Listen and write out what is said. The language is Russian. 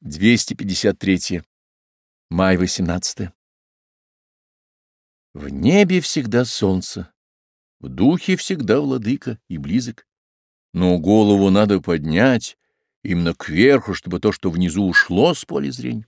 253. Май 18. В небе всегда солнце, в духе всегда владыка и близок. Но голову надо поднять именно кверху, чтобы то, что внизу ушло с поля зрения.